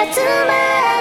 集まる